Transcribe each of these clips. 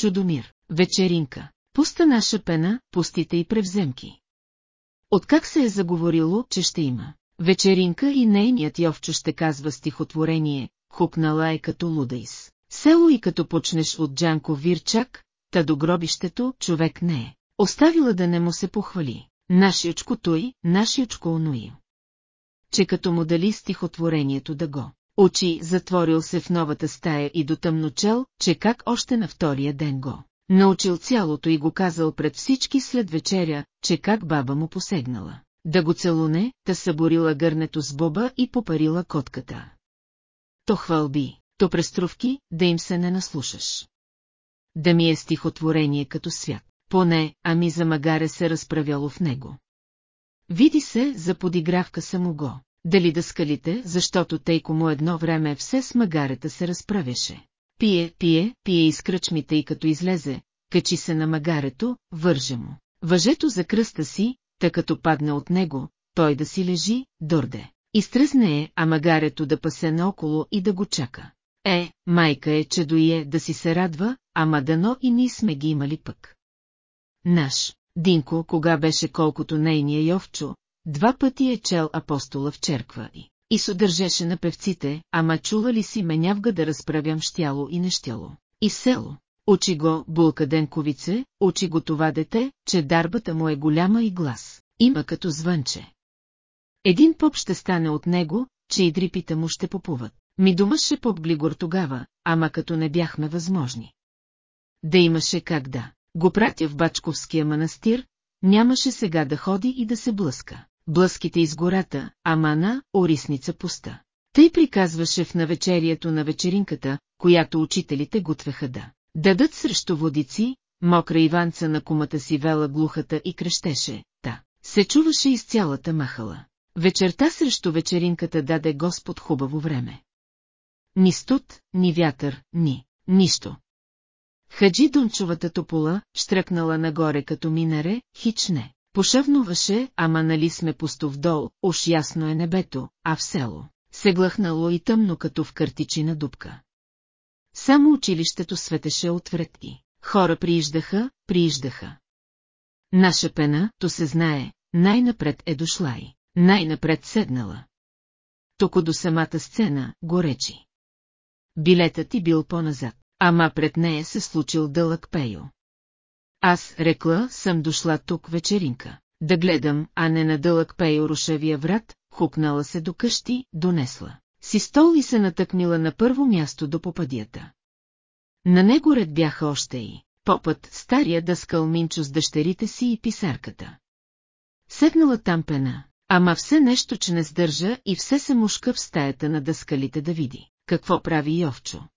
Чудомир, вечеринка, пуста наша пена, пустите и превземки. Откак се е заговорило, че ще има вечеринка и нейният Йовчо ще казва стихотворение, хукнала е като лудайс. Село и като почнеш от Джанко Вирчак, та до гробището човек не е. Оставила да не му се похвали. Нашиочко той, нашиочко онуи. Че като му дали стихотворението да го очи, затворил се в новата стая и до тъмно чел, че как още на втория ден го. Научил цялото и го казал пред всички след вечеря, че как баба му посегнала. Да го целуне, та съборила гърнето с боба и попарила котката. То хвалби, то преструвки, да им се не наслушаш. Да ми е стихотворение като свят, поне, ами за магаре се разправяло в него. Види се, за подигравка само го, дали да скалите, защото тейко му едно време все с магарета се разправяше. Пие, пие, пие из кръчмите и като излезе, качи се на магарето, върже му. Въжето за кръста си, тъй като падне от него, той да си лежи, дърде. Изтръзне е, а магарето да пасе наоколо и да го чака. Е, майка е, че дое да си се радва, ама дано и ние сме ги имали пък. Наш, Динко, кога беше колкото нейния Йовчо, два пъти е чел апостола в черква и, и се държеше на певците, ама чула ли си менявга да разправям щяло и нещяло. И село. Учи го, булка Денковице, учи го това дете, че дарбата му е голяма и глас. Има като звънче. Един поп ще стане от него, че и дрипите му ще попуват. Ми думаше поп Глигор тогава, ама като не бяхме възможни. Да имаше как да. Го пратя в Бачковския манастир, нямаше сега да ходи и да се блъска. Блъските из гората, ама на орисница пуста. Тъй приказваше в навечерието на вечеринката, която учителите готвеха да дадат срещу водици, мокра Иванца на кумата си вела глухата и крещеше, та, се чуваше из цялата махала. Вечерта срещу вечеринката даде Господ хубаво време. Ни студ, ни вятър, ни, нищо. Хаджи Дончовата топола, штръкнала нагоре като минаре, хич не. Пошъвнуваше, ама нали сме пусто вдол, уж ясно е небето, а в село. Се глъхнало и тъмно като в картичина дупка. Само училището светеше от вредки. Хора прииждаха, прииждаха. Наша пена, то се знае, най-напред е дошла и най-напред седнала. Токо до самата сцена, го речи. Билетът ти бил по-назад, ама пред нея се случил дълъг пейо. Аз, рекла, съм дошла тук вечеринка. Да гледам, а не на дълъг пейо рушевия врат, хукнала се до къщи, донесла си стол и се натъкнила на първо място до попадията. На него ред бяха още и попът, стария дъскал Минчо с дъщерите си и писарката. Седнала там пена, ама все нещо, че не сдържа и все се мушка в стаята на дъскалите да види, какво прави Йовчо.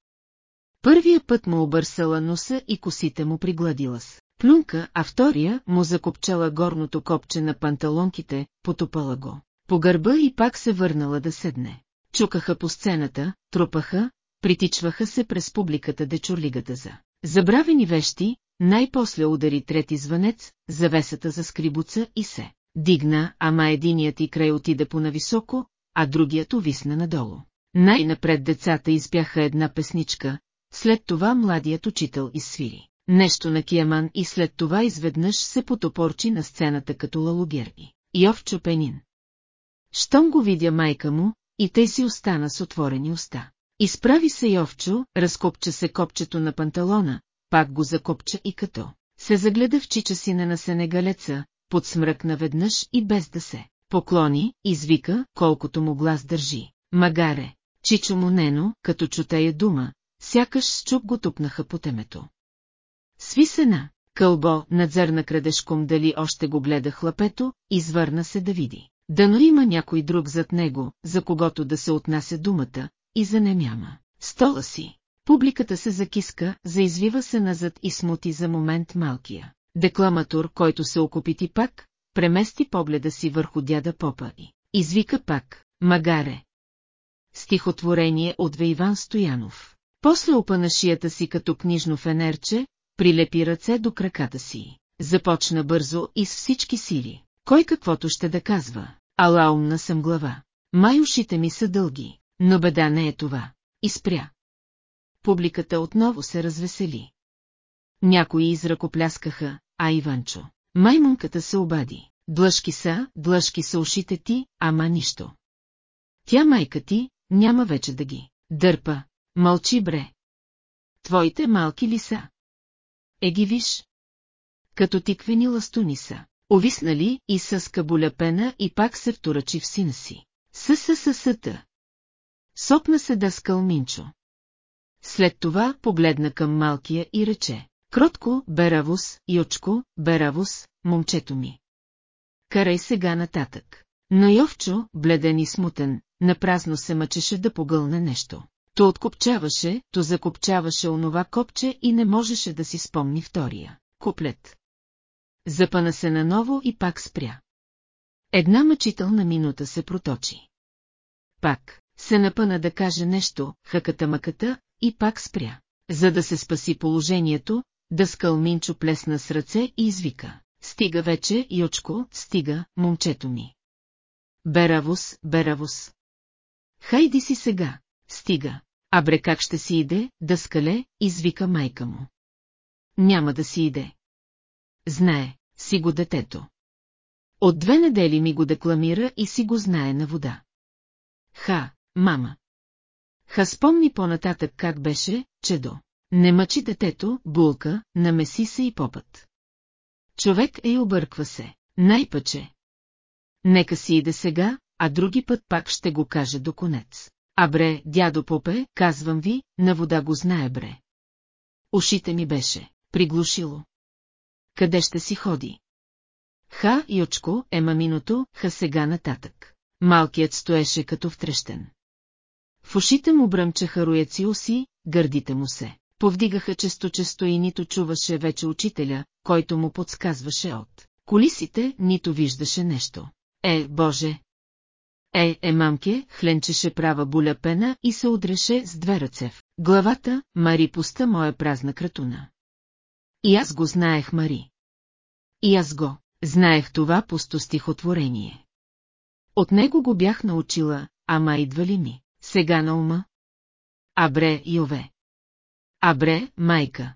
Първия път му обърсала носа и косите му пригладила с плюнка, а втория му закопчала горното копче на панталонките, потопала го. По гърба и пак се върнала да седне чукаха по сцената, трупаха, притичваха се през публиката дечурлигата за забравени вещи, най-после удари трети звънец, завесата за скрибуца и се дигна, ама единият и край отиде по-нависоко, а другият увисна надолу. Най-напред децата избяха една песничка, след това младият учител изсвири. Нещо на Кияман и след това изведнъж се потопорчи на сцената като лалогерби. Йов Чопенин. Щом го видя майка му, и тъй си остана с отворени уста. Изправи се Йовчо, разкопча се копчето на панталона, пак го закопча и като се загледа в чича си на сенегалеца, подсмръкна веднъж и без да се поклони, извика, колкото му глас държи. Магаре, чичо му нено, като чутея дума, сякаш с чуп го тупнаха по темето. Сви се на кълбо, надзърна крадешком дали още го гледа хлапето, извърна се да види. Дано има някой друг зад него, за когото да се отнася думата, и за немяма. Стола си. Публиката се закиска, заизвива се назад и смути за момент малкия. Декламатор, който се окупити пак, премести погледа си върху дяда Попа и извика пак, магаре. Стихотворение от Вейван Стоянов. После опана шията си като книжно фенерче, прилепи ръце до краката си. Започна бързо и с всички сили. Кой каквото ще да казва, ала умна съм глава. Май ушите ми са дълги, но беда не е това. И спря. Публиката отново се развесели. Някои изръкопляскаха, а Иванчо. Маймунката се обади. Длъжки са, длъжки са ушите ти, ама нищо. Тя майка ти, няма вече да ги. Дърпа, мълчи бре. Твоите малки ли са? Е ги виж. Като тиквени ластуни са. Овиснали и с кабуляпена и пак се вторачи в сина си. Съсъсъсъта. Сопна се дъскал Минчо. След това погледна към малкия и рече. Кротко, Беравус, Йочко, Беравус, момчето ми. Карай сега нататък. Но Йовчо, бледен и смутен, напразно се мъчеше да погълне нещо. То откопчаваше, то закопчаваше онова копче и не можеше да си спомни втория. Куплет. Запана се наново и пак спря. Една мъчителна минута се проточи. Пак, се напъна да каже нещо, хъката-маката, и пак спря. За да се спаси положението, да Минчо плесна с ръце и извика. Стига вече, Йочко, стига, момчето ми. Беравус, Беравус. Хайди си сега, стига. Абре как ще си иде, да скале, извика майка му. Няма да си иде. Знае, си го детето. От две недели ми го декламира и си го знае на вода. Ха, мама. Ха спомни по-нататък как беше, чедо. Не мъчи детето, булка, намеси се и попът. Човек е и обърква се, най-пъче. Нека си иде сега, а други път пак ще го каже до конец. А бре, дядо Попе, казвам ви, на вода го знае бре. Ушите ми беше, приглушило. Къде ще си ходи? Ха, Йочко, е маминото, ха сега нататък. Малкият стоеше като втрещен. В ушите му бръмчаха рояци уси, гърдите му се. Повдигаха често-често и нито чуваше вече учителя, който му подсказваше от колисите, нито виждаше нещо. Е, Боже! Е, е, мамке, хленчеше права буля пена и се удреше с две ръце в главата, Мари пуста моя празна кратуна. И аз го знаех, Мари. И аз го, знаех това пусто стихотворение. От него го бях научила, ама идва ли ми, сега на ума? Абре, Йове. Абре, майка.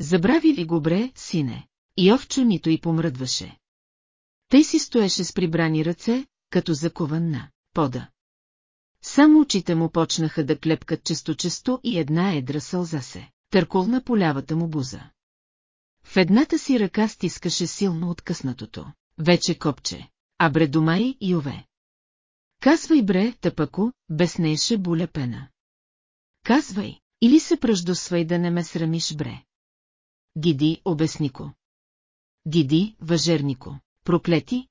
Забрави ли го бре, сине? И овчо нито и помръдваше. Тъй си стоеше с прибрани ръце, като закован на пода. Само очите му почнаха да клепкат често-често и една едра сълза се, търколна по лявата му буза. В едната си ръка стискаше силно откъснатото, вече копче, а бре домай и ове. Казвай бре, тъпако, безнееше буля пена. Казвай, или се пръждосвай да не ме срамиш бре. Гиди, обяснико. Гиди, въжернико, проклети.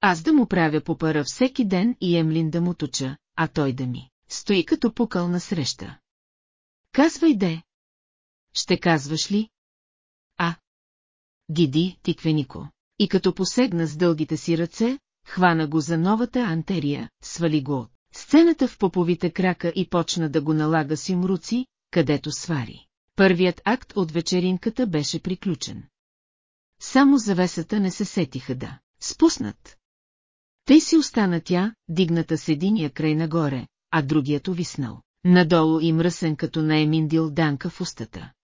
Аз да му правя по пара всеки ден и Емлин да му точа, а той да ми стои като пукал на среща. Казвай де. Ще казваш ли? А. Гиди, тиквенико. И като посегна с дългите си ръце, хвана го за новата антерия, свали го от сцената в поповите крака и почна да го налага с юмруци, където свари. Първият акт от вечеринката беше приключен. Само завесата не се сетиха да спуснат. Тъй си остана тя, дигната с единия край нагоре, а другият увиснал. Надолу и мръсен като на Еминдил данка в устата.